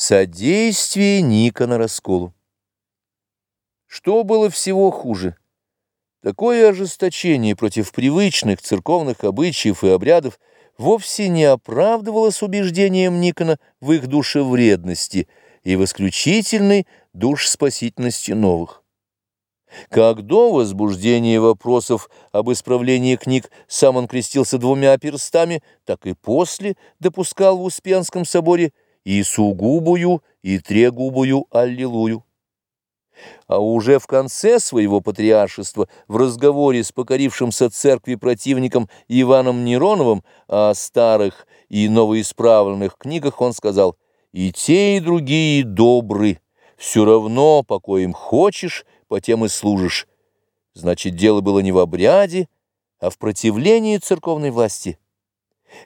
Содействие Никона расколу. Что было всего хуже? Такое ожесточение против привычных церковных обычаев и обрядов вовсе не оправдывалось убеждением Никона в их душевредности и в исключительной душспасительности новых. Как до возбуждения вопросов об исправлении книг сам он крестился двумя перстами, так и после допускал в Успенском соборе – и сугубую, и трегубую аллилую. А уже в конце своего патриаршества, в разговоре с покорившимся церкви противником Иваном Нероновым о старых и новоисправленных книгах он сказал «И те, и другие добры, все равно, по коим хочешь, по тем и служишь». Значит, дело было не в обряде, а в противлении церковной власти.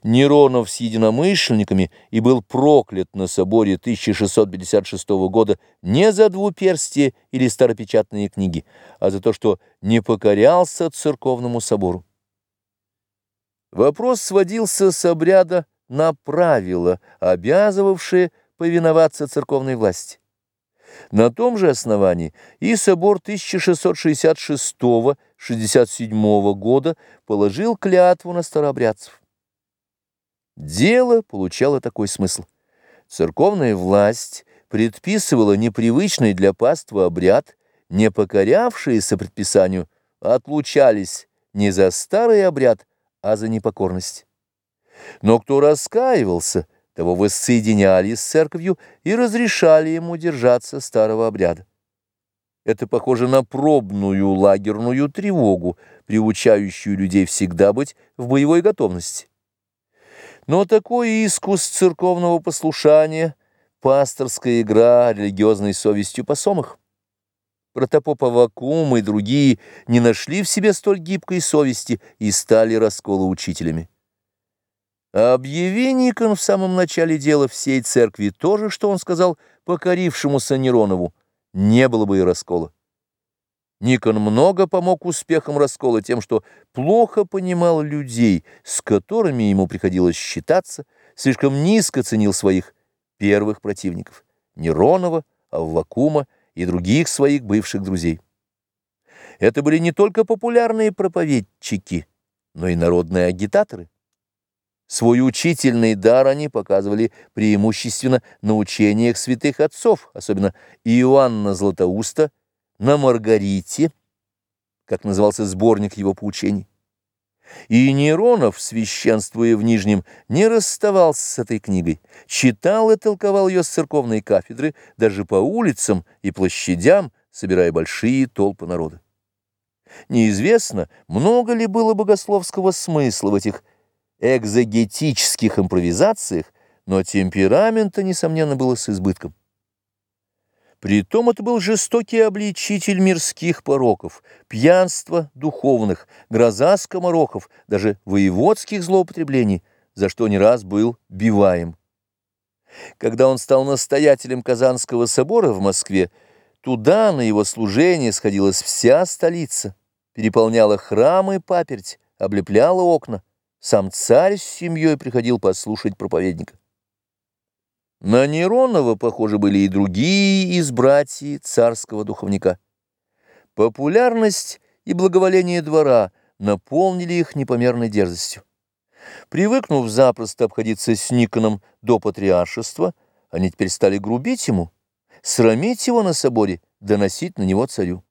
Неронов с единомышленниками и был проклят на соборе 1656 года не за двуперстие или старопечатные книги, а за то, что не покорялся церковному собору. Вопрос сводился с обряда на правила, обязывавшие повиноваться церковной власти. На том же основании и собор 1666-67 года положил клятву на старообрядцев. Дело получало такой смысл. Церковная власть предписывала непривычный для паства обряд, не покорявшиеся предписанию отлучались не за старый обряд, а за непокорность. Но кто раскаивался, того воссоединяли с церковью и разрешали ему держаться старого обряда. Это похоже на пробную лагерную тревогу, приучающую людей всегда быть в боевой готовности. Но такой искус церковного послушания, пасторская игра религиозной совестью посомых. Протопоп Авакум и другие не нашли в себе столь гибкой совести и стали расколоучителями. Объяви Никон в самом начале дела всей церкви то же, что он сказал покорившемуся Неронову, не было бы и раскола. Никон много помог успехам раскола тем, что плохо понимал людей, с которыми ему приходилось считаться, слишком низко ценил своих первых противников – Неронова, Аввакума и других своих бывших друзей. Это были не только популярные проповедчики, но и народные агитаторы. Свой учительный дар они показывали преимущественно на учениях святых отцов, особенно Иоанна Златоуста – на Маргарите, как назывался сборник его поучений. И Неронов, священствуя в Нижнем, не расставался с этой книгой, читал и толковал ее с церковной кафедры, даже по улицам и площадям, собирая большие толпы народа. Неизвестно, много ли было богословского смысла в этих экзогетических импровизациях, но темперамента, несомненно, было с избытком. Притом это был жестокий обличитель мирских пороков, пьянства духовных, гроза скоморохов, даже воеводских злоупотреблений, за что не раз был биваем. Когда он стал настоятелем Казанского собора в Москве, туда на его служение сходилась вся столица, переполняла храмы паперть, облепляла окна. Сам царь с семьей приходил послушать проповедника. На Неронова, похоже, были и другие из братьев царского духовника. Популярность и благоволение двора наполнили их непомерной дерзостью. Привыкнув запросто обходиться с Никоном до патриаршества, они теперь стали грубить ему, срамить его на соборе, доносить на него царю.